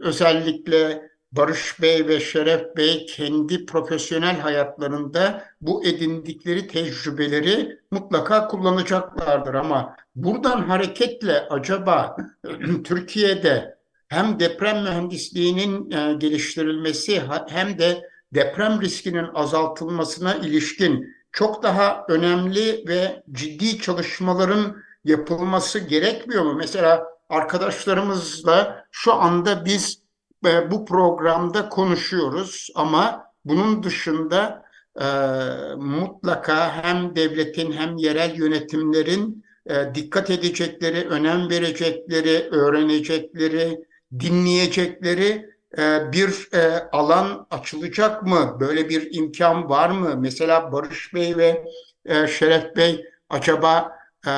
özellikle Barış Bey ve Şeref Bey kendi profesyonel hayatlarında bu edindikleri tecrübeleri mutlaka kullanacaklardır ama buradan hareketle acaba Türkiye'de hem deprem mühendisliğinin geliştirilmesi hem de deprem riskinin azaltılmasına ilişkin çok daha önemli ve ciddi çalışmaların yapılması gerekmiyor mu? Mesela arkadaşlarımızla şu anda biz bu programda konuşuyoruz ama bunun dışında e, mutlaka hem devletin hem yerel yönetimlerin e, dikkat edecekleri, önem verecekleri, öğrenecekleri, dinleyecekleri e, bir e, alan açılacak mı? Böyle bir imkan var mı? Mesela Barış Bey ve e, Şeref Bey acaba e,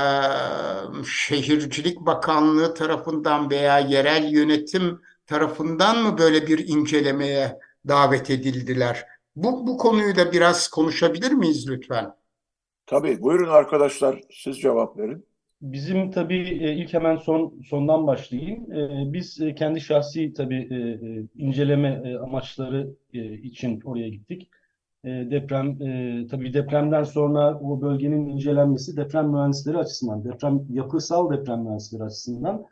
Şehircilik Bakanlığı tarafından veya yerel yönetim tarafından mı böyle bir incelemeye davet edildiler? Bu, bu konuyu da biraz konuşabilir miyiz lütfen? tabii. Buyurun arkadaşlar, siz cevap verin. Bizim tabii e, ilk hemen son sondan başlayayım. E, Biz e, kendi şahsi tabii inceleme amaçları için oraya gittik. Deprem tabii depremden sonra o bölgenin incelenmesi deprem mühendisleri açısından, deprem yapısal deprem mühendisleri açısından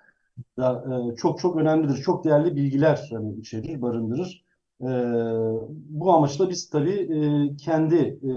da e, çok çok önemlidir. Çok değerli bilgiler hani içerir, barındırır. E, Bu amaçla biz tabii e, kendi e,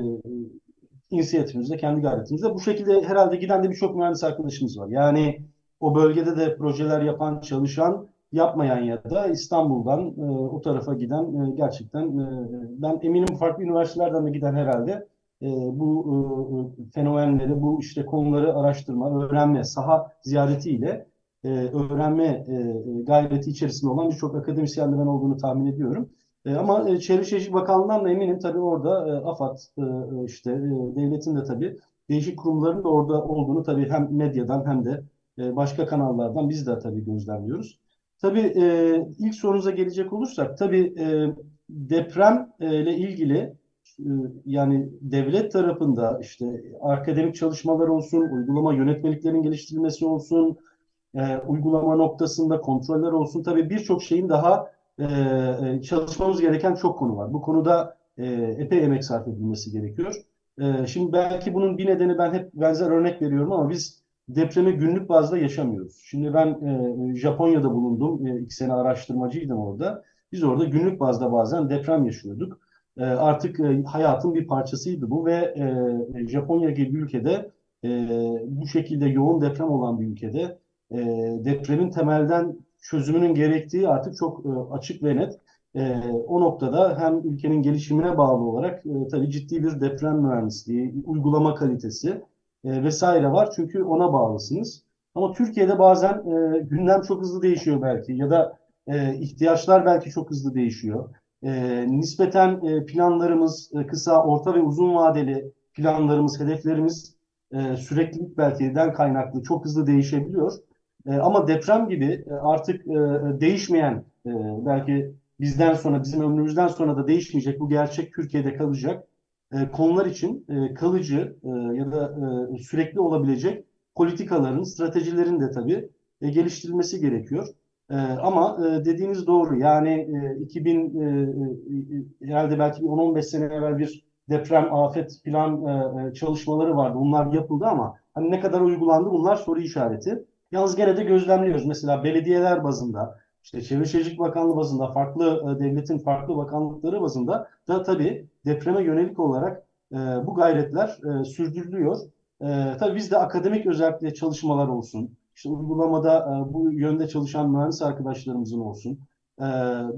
inisiyatifimizde, kendi gayretimizde bu şekilde herhalde giden de birçok mühendis arkadaşımız var. Yani o bölgede de projeler yapan, çalışan, yapmayan ya da İstanbul'dan e, o tarafa giden e, gerçekten e, ben eminim farklı üniversitelerden de giden herhalde e, bu e, fenomenleri, bu işte konuları araştırma, öğrenme, saha ziyaretiyle e, öğrenme e, gayreti içerisinde olan birçok akademisyenlerin olduğunu tahmin ediyorum. E, ama e, Çevre Şehircilik Bakanlığı'ndan da eminim tabii orada e, AFAD e, e, işte e, devletin de tabii değişik kurumların da orada olduğunu tabii hem medyadan hem de e, başka kanallardan biz de tabii gözlemliyoruz. Tabii e, ilk sorunuza gelecek olursak tabii e, deprem e, ilgili e, yani devlet tarafında işte akademik çalışmalar olsun, uygulama yönetmeliklerin geliştirilmesi olsun, e, uygulama noktasında kontroller olsun. Tabii birçok şeyin daha e, e, çalışmamız gereken çok konu var. Bu konuda e, epey emek sarf edilmesi gerekiyor. E, şimdi belki bunun bir nedeni ben hep benzer örnek veriyorum ama biz depremi günlük bazda yaşamıyoruz. Şimdi ben e, Japonya'da bulundum. E, iki sene araştırmacıydım orada. Biz orada günlük bazda bazen deprem yaşıyorduk. E, artık e, hayatın bir parçasıydı bu ve e, Japonya gibi bir ülkede e, bu şekilde yoğun deprem olan bir ülkede e, depremin temelden çözümünün gerektiği artık çok e, açık ve net. E, o noktada hem ülkenin gelişimine bağlı olarak e, tabii ciddi bir deprem mühendisliği, uygulama kalitesi e, vesaire var. Çünkü ona bağlısınız. Ama Türkiye'de bazen e, gündem çok hızlı değişiyor belki ya da e, ihtiyaçlar belki çok hızlı değişiyor. E, nispeten e, planlarımız e, kısa, orta ve uzun vadeli planlarımız, hedeflerimiz e, süreklilik belki kaynaklı çok hızlı değişebiliyor. E, ama deprem gibi e, artık e, değişmeyen belki bizden sonra, bizim ömrümüzden sonra da değişmeyecek bu gerçek Türkiye'de kalacak konular için kalıcı ya da sürekli olabilecek politikaların, stratejilerin de tabii geliştirilmesi gerekiyor. Ama dediğiniz doğru. Yani e, 2000 e, e, herhalde belki 10-15 sene evvel bir deprem afet plan çalışmaları vardı. Bunlar yapıldı ama hani ne kadar uygulandı bunlar soru işareti. Yalnız gene de gözlemliyoruz. Mesela belediyeler bazında, işte Çevre Şehircilik Bakanlığı bazında, farklı e, devletin farklı bakanlıkları bazında da tabii depreme yönelik olarak e, bu gayretler e, sürdürülüyor. E, tabii bizde akademik özellikle çalışmalar olsun, işte uygulamada e, bu yönde çalışan mühendis arkadaşlarımızın olsun. E,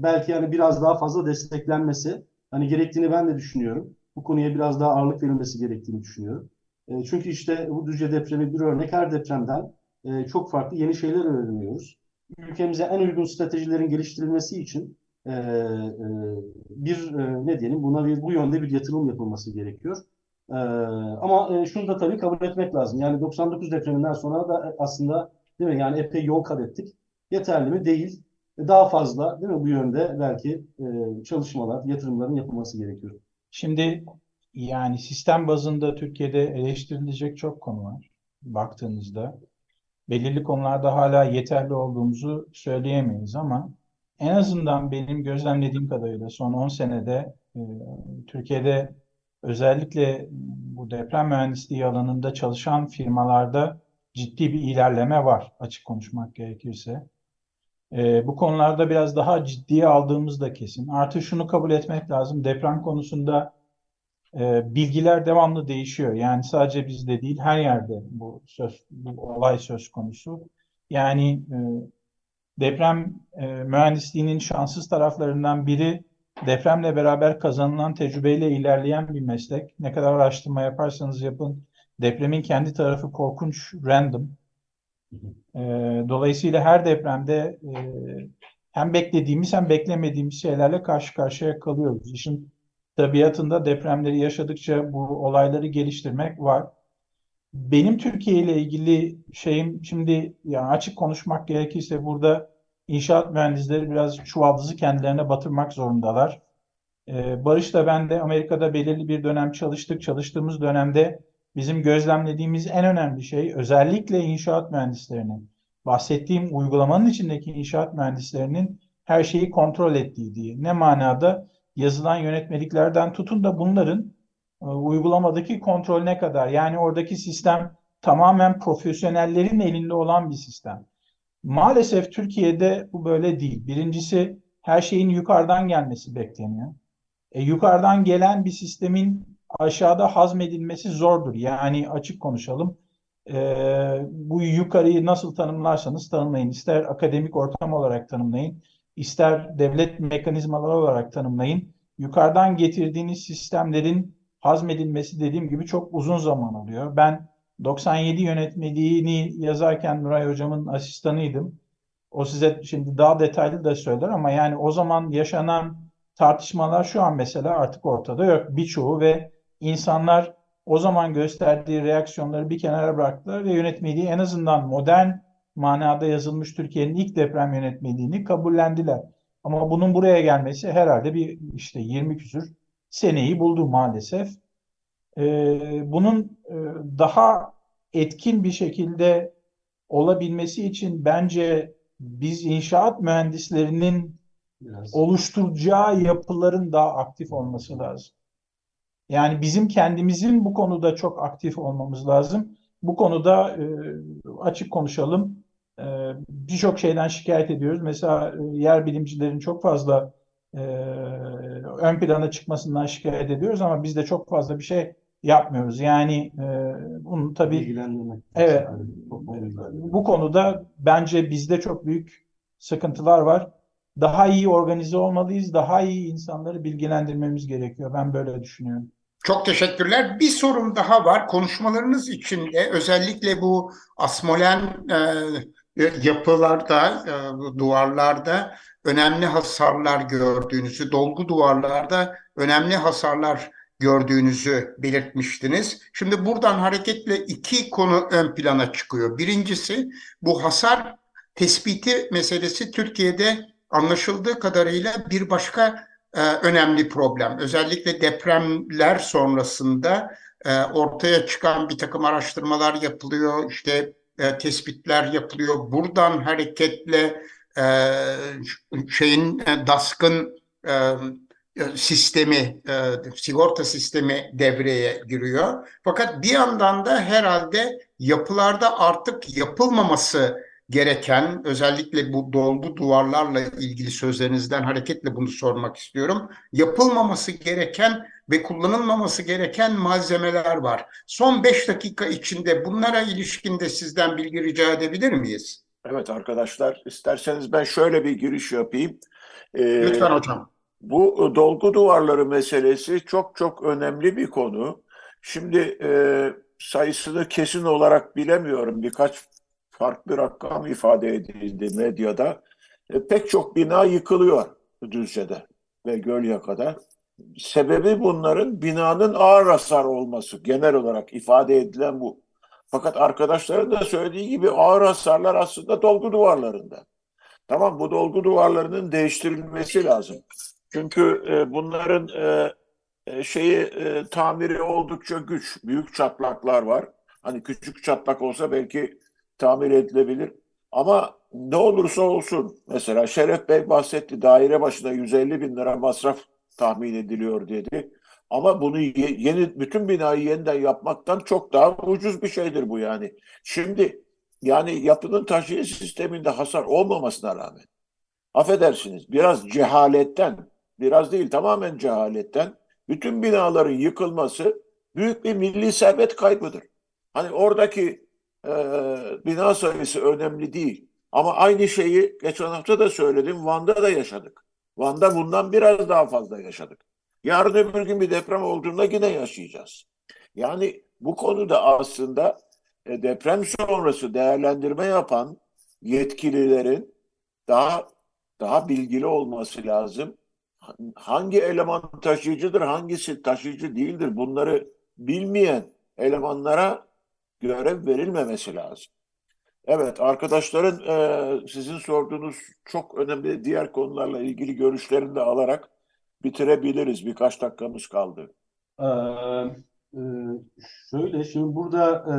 belki yani biraz daha fazla desteklenmesi hani gerektiğini ben de düşünüyorum. Bu konuya biraz daha ağırlık verilmesi gerektiğini düşünüyorum. E, çünkü işte bu Düzce depremi bir örnek her depremden e, çok farklı yeni şeyler öğreniyoruz. ülkemize en uygun stratejilerin geliştirilmesi için e, e, bir e, ne diyelim buna bir bu yönde bir yatırım yapılması gerekiyor. E, ama e, şunu da tabii kabul etmek lazım. Yani 99 depreminden sonra da aslında değil mi? Yani epey yol kat ettik. Yeterli mi? Değil. E, daha fazla değil mi bu yönde belki e, çalışmalar, yatırımların yapılması gerekiyor. Şimdi yani sistem bazında Türkiye'de eleştirilecek çok konu var baktığınızda. Belirli konularda hala yeterli olduğumuzu söyleyemeyiz ama en azından benim gözlemlediğim kadarıyla son 10 senede e, Türkiye'de özellikle bu deprem mühendisliği alanında çalışan firmalarda ciddi bir ilerleme var açık konuşmak gerekirse. E, bu konularda biraz daha ciddiye aldığımız da kesin. Artı şunu kabul etmek lazım. Deprem konusunda e, bilgiler devamlı değişiyor. Yani sadece bizde değil her yerde bu söz bu olay söz konusu. Yani e, deprem e, mühendisliğinin şanssız taraflarından biri depremle beraber kazanılan tecrübeyle ilerleyen bir meslek. Ne kadar araştırma yaparsanız yapın depremin kendi tarafı korkunç random. E, dolayısıyla her depremde e, hem beklediğimiz hem beklemediğimiz şeylerle karşı karşıya kalıyoruz. İşin tabiatında depremleri yaşadıkça bu olayları geliştirmek var. Benim Türkiye ile ilgili şeyim şimdi yani açık konuşmak gerekirse burada inşaat mühendisleri biraz çuvaldızı kendilerine batırmak zorundalar. Ee, Barış da ben de Amerika'da belirli bir dönem çalıştık. Çalıştığımız dönemde bizim gözlemlediğimiz en önemli şey özellikle inşaat mühendislerinin bahsettiğim uygulamanın içindeki inşaat mühendislerinin her şeyi kontrol ettiği diye. Ne manada? Yazılan yönetmeliklerden tutun da bunların e, uygulamadaki kontrol ne kadar? Yani oradaki sistem tamamen profesyonellerin elinde olan bir sistem. Maalesef Türkiye'de bu böyle değil. Birincisi her şeyin yukarıdan gelmesi bekleniyor. E, yukarıdan gelen bir sistemin aşağıda hazmedilmesi zordur. Yani açık konuşalım. E, bu yukarıyı nasıl tanımlarsanız tanımlayın. İster akademik ortam olarak tanımlayın, ister devlet mekanizmaları olarak tanımlayın. Yukarıdan getirdiğiniz sistemlerin hazmedilmesi dediğim gibi çok uzun zaman alıyor. Ben 97 yönetmeliğini yazarken Nuray Hocam'ın asistanıydım. O size şimdi daha detaylı da söyler ama yani o zaman yaşanan tartışmalar şu an mesela artık ortada yok. Birçoğu ve insanlar o zaman gösterdiği reaksiyonları bir kenara bıraktılar ve yönetmeliği en azından modern manada yazılmış Türkiye'nin ilk deprem yönetmeliğini kabullendiler. Ama bunun buraya gelmesi herhalde bir işte 20 küsür seneyi buldu maalesef. Ee, bunun e, daha etkin bir şekilde olabilmesi için bence biz inşaat mühendislerinin Biraz. oluşturacağı yapıların daha aktif olması lazım. Yani bizim kendimizin bu konuda çok aktif olmamız lazım. Bu konuda e, açık konuşalım. E, Birçok şeyden şikayet ediyoruz. Mesela e, yer bilimcilerin çok fazla e, ön plana çıkmasından şikayet ediyoruz ama biz de çok fazla bir şey yapmıyoruz. Yani e, bunu tabii evet bu konuda bence bizde çok büyük sıkıntılar var. Daha iyi organize olmalıyız. Daha iyi insanları bilgilendirmemiz gerekiyor. Ben böyle düşünüyorum. Çok teşekkürler. Bir sorum daha var. Konuşmalarınız içinde özellikle bu asmolen e, yapılarda, e, duvarlarda önemli hasarlar gördüğünüzü, dolgu duvarlarda önemli hasarlar gördüğünüzü belirtmiştiniz. Şimdi buradan hareketle iki konu ön plana çıkıyor. Birincisi bu hasar tespiti meselesi Türkiye'de anlaşıldığı kadarıyla bir başka e, önemli problem. Özellikle depremler sonrasında e, ortaya çıkan bir takım araştırmalar yapılıyor, işte e, tespitler yapılıyor. Buradan hareketle e, şeyin e, DASK'ın e, e, sistemi, e, sigorta sistemi devreye giriyor. Fakat bir yandan da herhalde yapılarda artık yapılmaması gereken, özellikle bu dolgu duvarlarla ilgili sözlerinizden hareketle bunu sormak istiyorum. Yapılmaması gereken ve kullanılmaması gereken malzemeler var. Son beş dakika içinde bunlara ilişkin de sizden bilgi rica edebilir miyiz? Evet arkadaşlar, isterseniz ben şöyle bir giriş yapayım. Ee, Lütfen hocam. Bu dolgu duvarları meselesi çok çok önemli bir konu. Şimdi e, sayısını kesin olarak bilemiyorum. Birkaç farklı rakam ifade edildi medyada. E, pek çok bina yıkılıyor Düzce'de ve Gölyaka'da. Sebebi bunların binanın ağır hasar olması genel olarak ifade edilen bu. Fakat arkadaşların da söylediği gibi ağır hasarlar aslında dolgu duvarlarında. Tamam bu dolgu duvarlarının değiştirilmesi lazım. Çünkü e, bunların e, e, şeyi e, tamiri oldukça güç. Büyük çatlaklar var. Hani küçük çatlak olsa belki tamir edilebilir. Ama ne olursa olsun mesela Şeref Bey bahsetti daire başına 150 bin lira masraf tahmin ediliyor dedi. Ama bunu yeni bütün binayı yeniden yapmaktan çok daha ucuz bir şeydir bu yani. Şimdi yani yapının taşıyıcı sisteminde hasar olmamasına rağmen affedersiniz biraz cehaletten biraz değil tamamen cehaletten bütün binaların yıkılması büyük bir milli servet kaybıdır. Hani oradaki e, bina sayısı önemli değil. Ama aynı şeyi geçen hafta da söyledim. Van'da da yaşadık. Van'da bundan biraz daha fazla yaşadık. Yarın öbür gün bir deprem olduğunda yine yaşayacağız. Yani bu konuda aslında e, deprem sonrası değerlendirme yapan yetkililerin daha daha bilgili olması lazım. Hangi eleman taşıyıcıdır, hangisi taşıyıcı değildir bunları bilmeyen elemanlara görev verilmemesi lazım. Evet, arkadaşların e, sizin sorduğunuz çok önemli diğer konularla ilgili görüşlerini de alarak bitirebiliriz. Birkaç dakikamız kaldı. Ee, e, şöyle, şimdi burada e,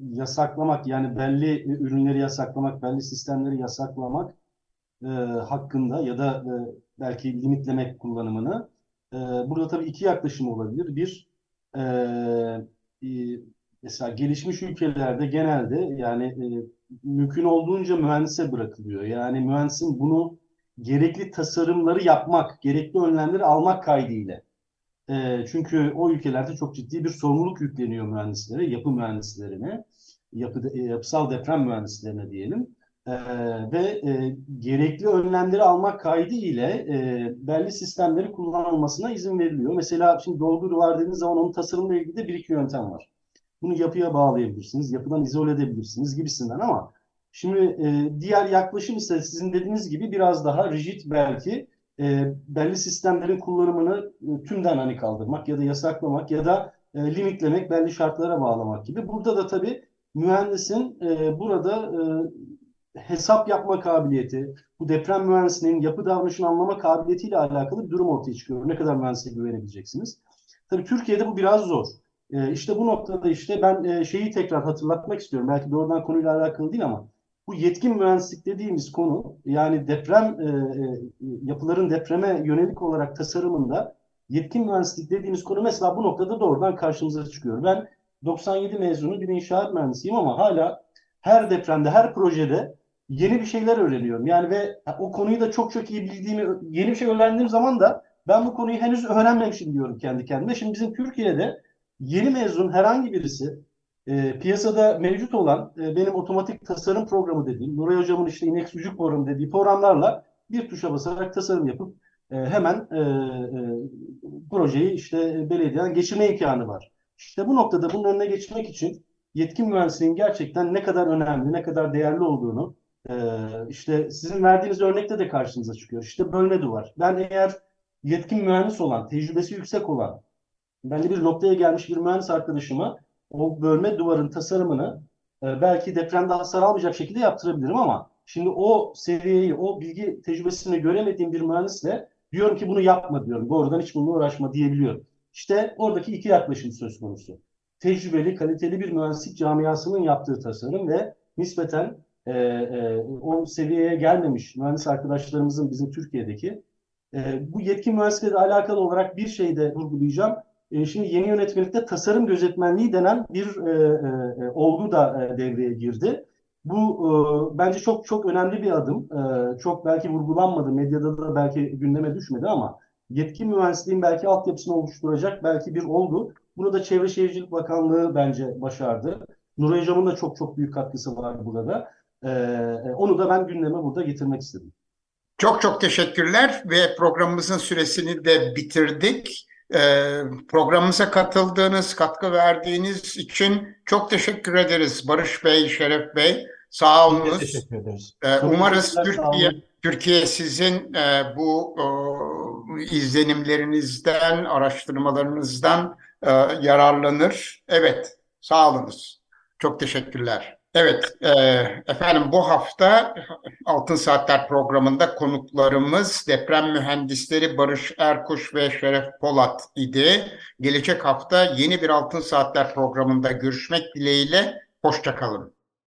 yasaklamak yani belli ürünleri yasaklamak, belli sistemleri yasaklamak e, hakkında ya da e, belki limitlemek kullanımını e, burada tabii iki yaklaşım olabilir. Bir, e, mesela gelişmiş ülkelerde genelde yani e, mümkün olduğunca mühendise bırakılıyor. Yani mühendisin bunu gerekli tasarımları yapmak, gerekli önlemleri almak kaydıyla. E, çünkü o ülkelerde çok ciddi bir sorumluluk yükleniyor mühendislere, yapı mühendislerine, yapı, e, yapısal deprem mühendislerine diyelim. E, ve e, gerekli önlemleri almak kaydı ile e, belli sistemleri kullanılmasına izin veriliyor. Mesela şimdi dolgu duvar dediğiniz zaman onun tasarımla ilgili de bir iki yöntem var. Bunu yapıya bağlayabilirsiniz, yapıdan izole edebilirsiniz gibisinden ama şimdi e, diğer yaklaşım ise sizin dediğiniz gibi biraz daha rigid belki e, belli sistemlerin kullanımını e, tümden hani kaldırmak ya da yasaklamak ya da e, limitlemek, belli şartlara bağlamak gibi. Burada da tabii mühendisin e, burada e, hesap yapma kabiliyeti, bu deprem mühendisliğinin yapı davranışını anlama kabiliyetiyle alakalı bir durum ortaya çıkıyor. Ne kadar mühendisliğe güvenebileceksiniz? Tabii Türkiye'de bu biraz zor. E, işte bu noktada işte ben e, şeyi tekrar hatırlatmak istiyorum. Belki doğrudan konuyla alakalı değil ama bu yetkin mühendislik dediğimiz konu yani deprem e, e, yapıların depreme yönelik olarak tasarımında yetkin mühendislik dediğimiz konu mesela bu noktada doğrudan karşımıza çıkıyor. Ben 97 mezunu bir inşaat mühendisiyim ama hala her depremde, her projede yeni bir şeyler öğreniyorum. Yani ve o konuyu da çok çok iyi bildiğimi, yeni bir şey öğrendiğim zaman da ben bu konuyu henüz öğrenmemişim diyorum kendi kendime. Şimdi bizim Türkiye'de yeni mezun herhangi birisi e, piyasada mevcut olan e, benim otomatik tasarım programı dediğim, Nuray Hocam'ın işte Inex Vücut programı dediği programlarla bir tuşa basarak tasarım yapıp e, hemen e, e, projeyi işte belediyeden geçirme imkanı var. İşte bu noktada bunun önüne geçmek için yetkin mühendisliğin gerçekten ne kadar önemli, ne kadar değerli olduğunu e, işte sizin verdiğiniz örnekte de karşınıza çıkıyor. İşte bölme duvar. Ben eğer yetkin mühendis olan, tecrübesi yüksek olan, belli bir noktaya gelmiş bir mühendis arkadaşıma o bölme duvarın tasarımını e, belki depremde hasar almayacak şekilde yaptırabilirim ama şimdi o seviyeyi, o bilgi tecrübesini göremediğim bir mühendisle diyorum ki bunu yapma diyorum. Doğrudan hiç bununla uğraşma diyebiliyorum. İşte oradaki iki yaklaşım söz konusu. Tecrübeli, kaliteli bir mühendislik camiasının yaptığı tasarım ve nispeten e, e, o seviyeye gelmemiş mühendis arkadaşlarımızın bizim Türkiye'deki e, bu yetkin mühendislikle alakalı olarak bir şey de vurgulayacağım. E, şimdi yeni yönetmelikte tasarım gözetmenliği denen bir e, e, olgu da e, devreye girdi. Bu e, bence çok çok önemli bir adım. E, çok belki vurgulanmadı, medyada da belki gündeme düşmedi ama yetkin mühendisliğin belki altyapısını oluşturacak belki bir olgu. Bunu da Çevre Şehircilik Bakanlığı bence başardı. Nuray Hocam'ın da çok çok büyük katkısı var burada. E, onu da ben gündeme burada getirmek istedim. Çok çok teşekkürler ve programımızın süresini de bitirdik. E, programımıza katıldığınız, katkı verdiğiniz için çok teşekkür ederiz Barış Bey, Şeref Bey. Sağ olunuz. teşekkür ederiz. E, Çok umarız Türkiye. Türkiye sizin e, bu izlenimlerinizden, araştırmalarınızdan e, yararlanır. Evet, sağ olunuz. Çok teşekkürler. Evet, e, efendim bu hafta Altın Saatler programında konuklarımız deprem mühendisleri Barış Erkuş ve Şeref Polat idi. Gelecek hafta yeni bir Altın Saatler programında görüşmek dileğiyle. Hoşça kalın.